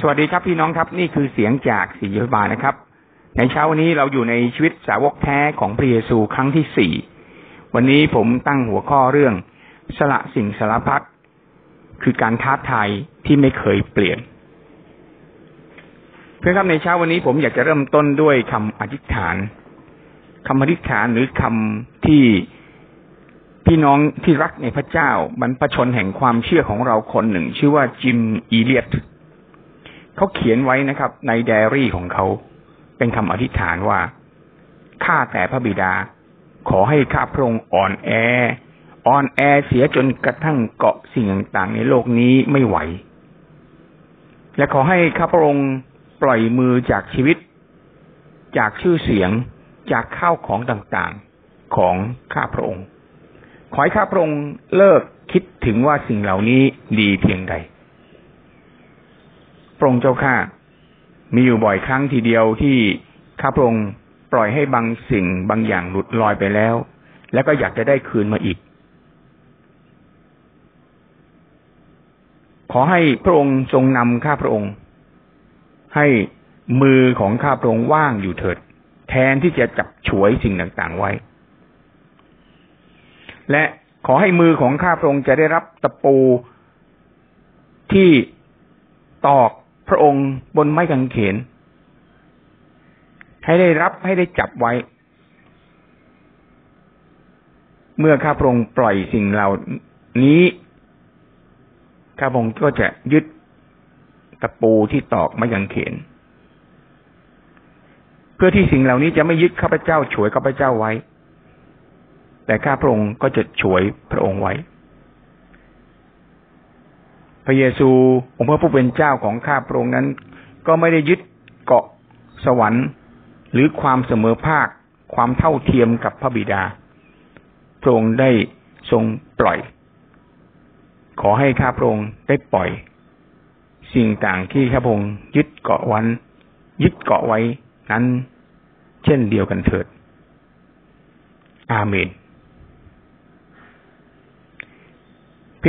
สวัสดีครับพี่น้องครับนี่คือเสียงจากสียบานะครับ ในเช้าวันนี้เราอยู่ในชีวิตสาวกแท้ของพระเยซูครั้งที่สี่วันนี้ผมตั้งหัวข้อเรื่อง สละสิ่งสารพัดคือการท้าทายที่ไม่เคยเปลี่ยน เพื่อนครับในเช้าวันนี้ผมอยากจะเริ่มต้นด้วยคำอธิษฐานคำอธิษฐานหรือคำที่พี่น้องที่รักในพระเจ้าบรรพชนแห่งความเชื่อของเราคนหนึ่ง ชื่อว่าจิมอีเลียต เขาเขียนไว้นะครับ ในไดอารี่ของเขาเป็นคำอธิษฐานว่าข้าแต่พระบิดา ขอให้ข้าพระองค์อ่อนแอ อ่อนแอเสียจนกระทั่งเกาะสิ่งต่างๆในโลกนี้ไม่ไหว และขอให้ข้าพระองค์ปล่อยมือจากชีวิต จากชื่อเสียงจากข้าวของต่างๆของข้าพระองค์ ขอให้ข้าพระองค์เลิกคิดถึงว่าสิ่งเหล่านี้ดีเพียงใด พระองค์เจ้าข้ามีอยู่บ่อยครั้งทีเดียวที่ข้าพระองค์ปล่อยให้บางสิ่งบางอย่างหลุดลอยไปแล้ว แล้วก็อยากจะได้คืนมาอีก ขอให้พระองค์ทรงนำข้าพระองค์ ให้มือของข้าพระองค์ว่างอยู่เถิด แทนที่จะจับฉวยสิ่งต่างๆไว้ และขอให้มือของข้าพระองค์จะได้รับตะปูที่ตอก พระองค์บนไม้กางเขน ให้ได้รับให้ได้จับไว้ เมื่อข้าพระองค์ปล่อยสิ่งเหล่านี้ข้าพระองค์ก็จะยึดตะปูที่ตอกไม้กางเขน เพื่อที่สิ่งเหล่านี้จะไม่ยึดข้าพเจ้า ฉวยข้าพเจ้าไว้ แต่ข้าพระองค์ก็จะฉวยพระองค์ไว้ พระเยซูองค์พระผู้เป็นเจ้าของข้าพระองค์นั้น ก็ไม่ได้ยึดเกาะสวรรค์ หรือความเสมอภาค ความเท่าเทียมกับพระบิดา พระองค์ได้ทรงปล่อย ขอให้ข้าพระองค์ได้ปล่อย สิ่งต่างที่ข้าพระองค์ยึดเกาะวันยึดเกาะไว้นั้น เช่นเดียวกันเถิด อาเมน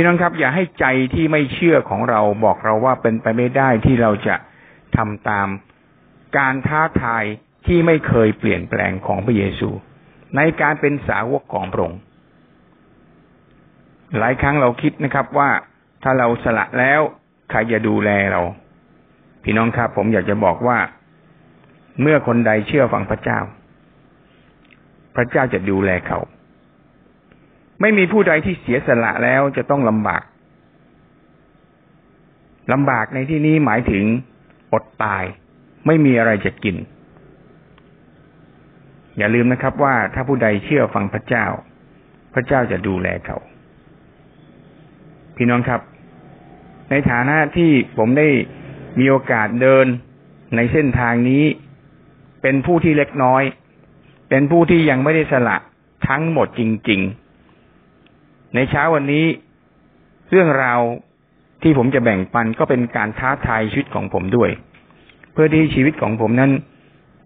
พี่น้องครับ อย่าให้ใจที่ไม่เชื่อของเราบอกเราว่าเป็นไปไม่ได้ที่เราจะทำตามการท้าทายที่ไม่เคยเปลี่ยนแปลงของพระเยซู ในการเป็นสาวกของพระองค์หลายครั้งเราคิดนะครับว่าถ้าเราสละแล้วใครจะดูแลเรา พี่น้องครับ ผมอยากจะบอกว่า เมื่อคนใดเชื่อฟังพระเจ้า พระเจ้าจะดูแลเขา ไม่มีผู้ใดที่เสียสละแล้วจะต้องลำบากลำบากในที่นี้หมายถึงอดตาย ไม่มีอะไรจะกิน อย่าลืมนะครับว่าถ้าผู้ใดเชื่อฟังพระเจ้า พระเจ้าจะดูแลเขา พี่น้องครับ ในฐานะที่ผมได้มีโอกาสเดินในเส้นทางนี้ เป็นผู้ที่เล็กน้อย เป็นผู้ที่ยังไม่ได้สละทั้งหมดจริง ๆ ในเช้าวันนี้ เรื่องราวที่ผมจะแบ่งปันก็เป็นการท้าทายชีวิตของผมด้วย เพื่อที่ชีวิตของผมนั้น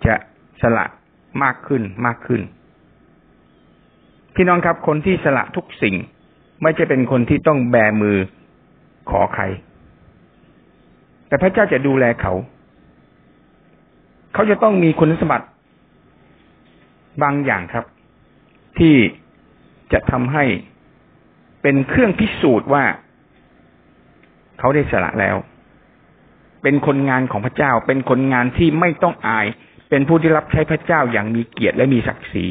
จะสละมากขึ้นมากขึ้น พี่น้องครับ คนที่สละทุกสิ่ง ไม่จะเป็นคนที่ต้องแบมือขอใคร แต่พระเจ้าจะดูแลเขา เขาจะต้องมีคุณสมบัติบางอย่างครับ ที่จะทำให้ เป็นเครื่องพิสูจน์ว่าเขาได้สละแล้ว เป็นคนงานของพระเจ้า เป็นคนงานที่ไม่ต้องอาย เป็นผู้ที่รับใช้พระเจ้าอย่างมีเกียรติและมีศักดิ์ศรี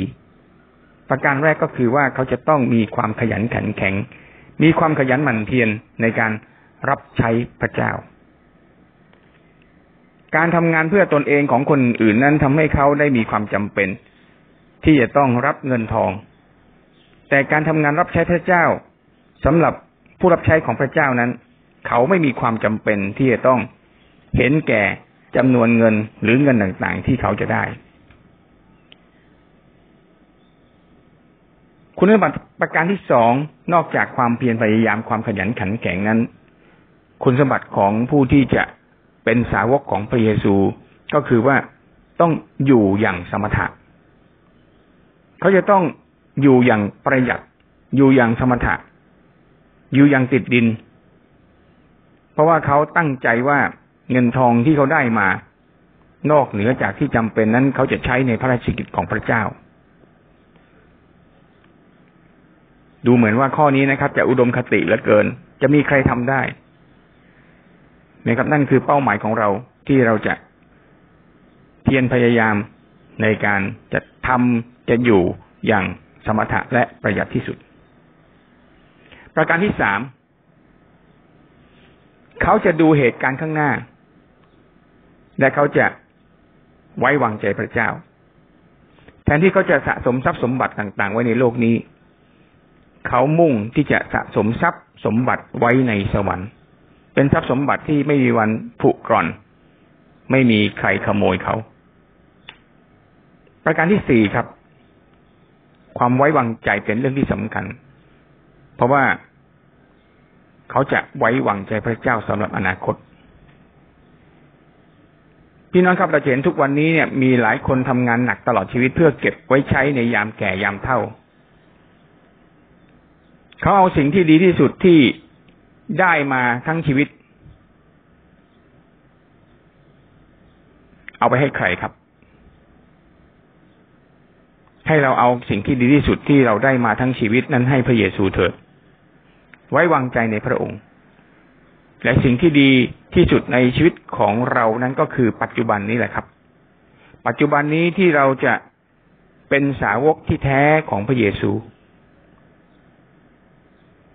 ประการแรกก็คือว่าเขาจะต้องมีความขยันขันแข็ง มีความขยันหมั่นเพียรในการรับใช้พระเจ้า การทำงานเพื่อตนเองของคนอื่นนั้นทำให้เขาได้มีความจำเป็น ที่จะต้องรับเงินทอง แต่การทำงานรับใช้พระเจ้า สำหรับผู้รับใช้ของพระเจ้านั้น เขาไม่มีความจำเป็นที่จะต้องเห็นแก่จำนวนเงินหรือเงินต่างๆ ที่เขาจะได้ คุณสมบัติประการที่สองนอกจากความเพียรพยายามความขยันขันแข็งนั้น คุณสมบัติของผู้ที่จะเป็นสาวกของพระเยซูก็คือว่าต้องอยู่อย่างสมถะ เขาจะต้องอยู่อย่างประหยัด อยู่อย่างสมถะ อยู่อย่างติดดิน เพราะว่าเขาตั้งใจว่าเงินทองที่เขาได้มา นอกเหนือจากที่จำเป็นนั้น เขาจะใช้ในพระราชกิจของพระเจ้า ดูเหมือนว่าข้อนี้นะครับ จะอุดมคติเหลือเกิน จะมีใครทำได้นะครับนั่นคือเป้าหมายของเราที่เราจะเพียรพยายามในการจะทำจะอยู่อย่างสมถะและประหยัดที่สุด ประการที่สามเขาจะดูเหตุการณ์ข้างหน้า และเขาจะไว้วางใจพระเจ้า แทนที่เขาจะสะสมทรัพย์สมบัติต่างๆ ไว้ในโลกนี้ เขามุ่งที่จะสะสมทรัพย์สมบัติไว้ในสวรรค์ เป็นทรัพย์สมบัติที่ไม่มีวันผุกร่อน ไม่มีใครขโมยเขา ประการที่สี่ครับ ความไว้วางใจเป็นเรื่องที่สำคัญ เพราะว่าเขาจะไว้วางใจพระเจ้าสำหรับอนาคต พี่น้องครับเราเห็นทุกวันนี้เนี่ยมีหลายคนทำงานหนักตลอดชีวิตเพื่อเก็บไว้ใช้ในยามแก่ยามเฒ่า เขาเอาสิ่งที่ดีที่สุดที่ได้มาทั้งชีวิต เอาไปให้ใครครับ ให้เราเอาสิ่งที่ดีที่สุดที่เราได้มาทั้งชีวิตนั้นให้พระเยซูเถิด ไว้วางใจในพระองค์ และสิ่งที่ดีที่สุดในชีวิตของเรานั้นก็คือปัจจุบันนี้แหละครับ ปัจจุบันนี้ที่เราจะเป็นสาวกที่แท้ของพระเยซู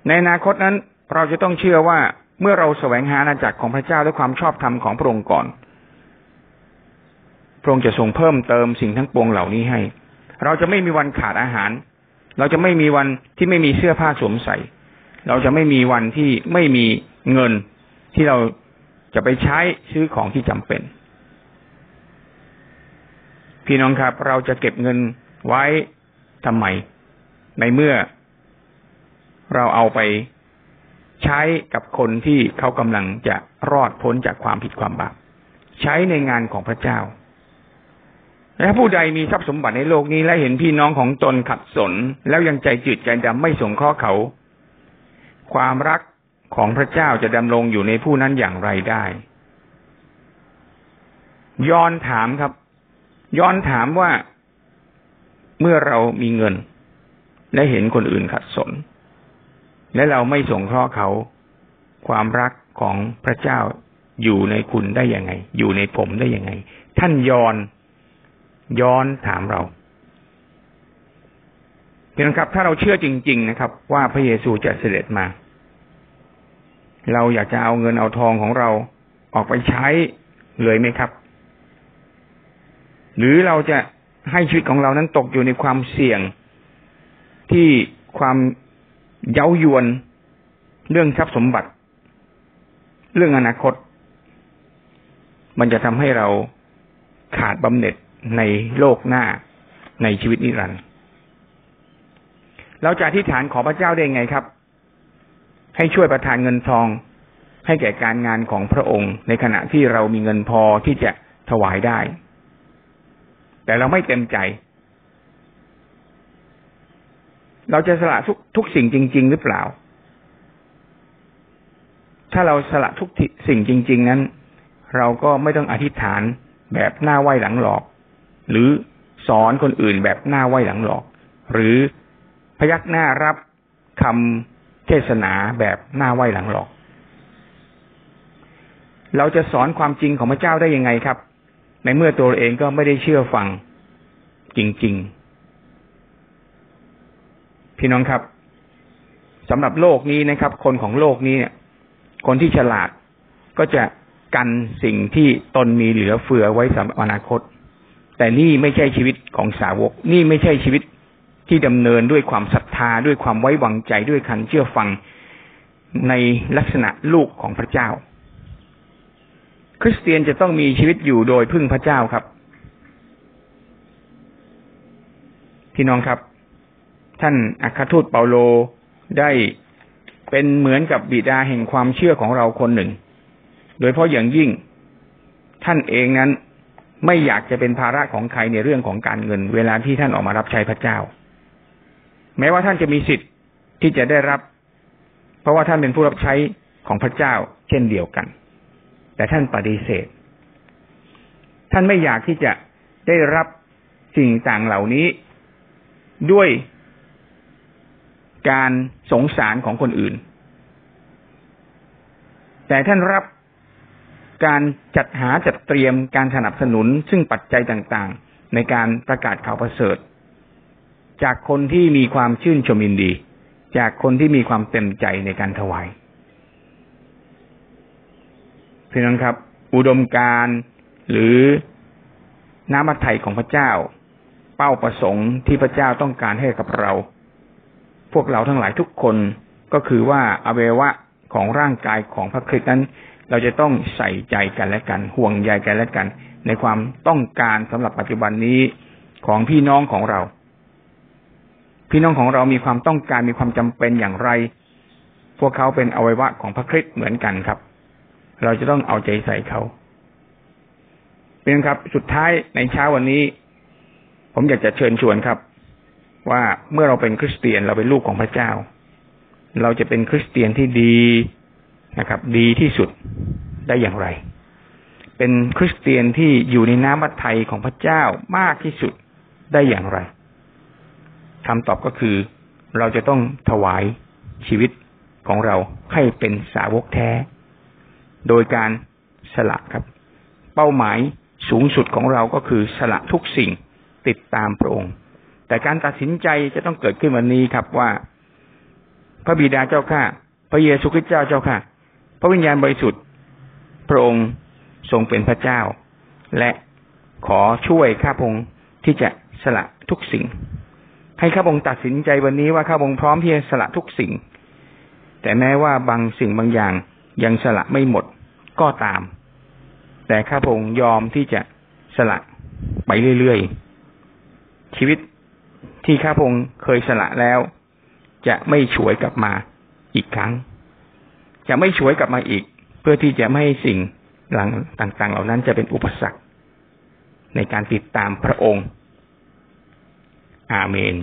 ในอนาคตนั้นเราจะต้องเชื่อว่าเมื่อเราแสวงหาอาณาจักรของพระเจ้าและความชอบธรรมของพระองค์ก่อน พระองค์จะทรงเพิ่มเติมสิ่งทั้งปวงเหล่านี้ให้ เราจะไม่มีวันขาดอาหาร เราจะไม่มีวันที่ไม่มีเสื้อผ้าสวมใส่ เราจะไม่มีวันที่ไม่มีเงินที่เราจะไปใช้ซื้อของที่จำเป็น พี่น้องครับ เราจะเก็บเงินไว้ทำไม ในเมื่อ เราเอาไปใช้กับคนที่เขากำลังจะรอดพ้นจากความผิดความบาปใช้ในงานของพระเจ้า และผู้ใดมีทรัพย์สมบัติในโลกนี้และเห็นพี่น้องของตนขัดสน แล้วยังใจจืดใจดำไม่สงเคราะห์เขา ความรักของพระเจ้าจะดำรงอยู่ในผู้นั้นอย่างไรได้ย้อนถามครับย้อนถามว่าเมื่อเรามีเงิน และเห็นคนอื่นขัดสน และเราไม่สงเคราะห์เขา ความรักของพระเจ้าอยู่ในคุณได้ยังไง อยู่ในผมได้ยังไง ท่านย้อน ย้อนถามเราพี่น้องครับ ถ้าเราเชื่อจริง ๆ นะครับ ว่าพระเยซูจะเสด็จมา เราอยากจะเอาเงินเอาทองของเราออกไปใช้เลยไหมครับ หรือเราจะให้ชีวิตของเรานั้นตกอยู่ในความเสี่ยงที่ความเย้ายวนเรื่องทรัพย์สมบัติ เรื่องอนาคต มันจะทำให้เราขาดบำเหน็จ ในโลกหน้าในชีวิตนิรันดร์เราจะอธิษฐานขอพระเจ้าได้ไงครับ ให้ช่วยประทานเงินทอง ให้แก่การงานของพระองค์ ในขณะที่เรามีเงินพอที่จะถวายได้ แต่เราไม่เต็มใจ เราจะสละทุกทุกสิ่งจริง ๆ หรือเปล่า ถ้าเราสละทุกสิ่งจริง ๆ นั้น เราก็ไม่ต้องอธิษฐานแบบหน้าไหว้หลังหลอก หรือสอนคนอื่นแบบหน้าไหว้หลังหลอก หรือพยักหน้ารับคำเทศนาแบบหน้าไหวหลังหลอก เราจะสอนความจริงของพระเจ้าได้ยังไงครับ ในเมื่อตัวเองก็ไม่ได้เชื่อฟังจริง ๆ พี่น้องครับสำหรับโลกนี้นะครับ คนของโลกนี้เนี่ย คนที่ฉลาดก็จะกันสิ่งที่ตนมีเหลือเฟือไว้สำหรับอนาคต แต่นี่ไม่ใช่ชีวิตของสาวก นี่ไม่ใช่ชีวิตที่ดำเนินด้วยความศรัทธาด้วยความไว้วางใจด้วยคันเชื่อฟังในลักษณะลูกของพระเจ้า คริสเตียนจะต้องมีชีวิตอยู่โดยพึ่งพระเจ้าครับ พี่น้องครับ ท่านอัครทูตเปาโลได้เป็นเหมือนกับบิดาแห่งความเชื่อของเราคนหนึ่ง โดยเพราะอย่างยิ่ง ท่านเองนั้น ไม่อยากจะเป็นภาระของใครในเรื่องของการเงิน เวลาที่ท่านออกมารับใช้พระเจ้า แม้ว่าท่านจะมีสิทธิ์ที่จะได้รับ เพราะว่าท่านเป็นผู้รับใช้ของพระเจ้า เช่นเดียวกัน แต่ท่านปฏิเสธ ท่านไม่อยากที่จะได้รับสิ่งต่างเหล่านี้ด้วยการสงสารของคนอื่น แต่ท่านรับ การจัดหาจัดเตรียมการสนับสนุน ซึ่งปัจจัยต่างๆ ในการประกาศข่าวประเสริฐ จากคนที่มีความชื่นชมยินดี จากคนที่มีความเต็มใจในการถวายพี่น้องครับ อุดมการหรือน้ำมัทไทยของพระเจ้า เป้าประสงค์ที่พระเจ้าต้องการให้กับเรา พวกเราทั้งหลายทุกคนก็คือว่าอวัยวะของร่างกายของพระคริสต์นั้น เราจะต้องใส่ใจกันและกัน ห่วงใยกันและกัน ในความต้องการสำหรับปัจจุบันนี้ของพี่น้องของเรา พี่น้องของเรามีความต้องการมีความจำเป็นอย่างไร พวกเขาเป็นอวัยวะของพระคริสต์เหมือนกันครับ เราจะต้องเอาใจใส่เขาเป็นครับ สุดท้ายในเช้าวันนี้ ผมอยากจะเชิญชวนครับ ว่าเมื่อเราเป็นคริสเตียนเราเป็นลูกของพระเจ้า เราจะเป็นคริสเตียนที่ดีนะครับ ดีที่สุด ได้อย่างไร เป็นคริสเตียนที่อยู่ในน้ำมัทไทยของพระเจ้ามากที่สุดได้อย่างไรคำตอบก็คือ เราจะต้องถวายชีวิตของเราให้เป็นสาวกแท้ โดยการสละครับ เป้าหมายสูงสุดของเราก็คือสละทุกสิ่งติดตามพระองค์ แต่การตัดสินใจจะต้องเกิดขึ้นวันนี้ครับว่า พระบิดาเจ้าข้าพระเยซูคริสต์เจ้าเจ้าข้าพระวิญญาณบริสุทธิ์ พระองค์ทรงเป็นพระเจ้า และขอช่วยข้าพงที่จะสละทุกสิ่ง ให้ข้าพงตัดสินใจวันนี้ว่าข้าพงพร้อมที่จะสละทุกสิ่ง แต่แม้ว่าบางสิ่งบางอย่างยังสละไม่หมดก็ตาม แต่ข้าพงยอมที่จะสละไปเรื่อยๆ ชีวิตที่ข้าพงเคยสละแล้ว จะไม่ฉวยกลับมาอีกครั้ง จะไม่ฉวยกลับมาอีก พื่อที่จะไม่ให้สิ่งหลังต่าง ๆ เหล่านั้นจะเป็นอุปสรรค ในการติดตามพระองค์ อาเมน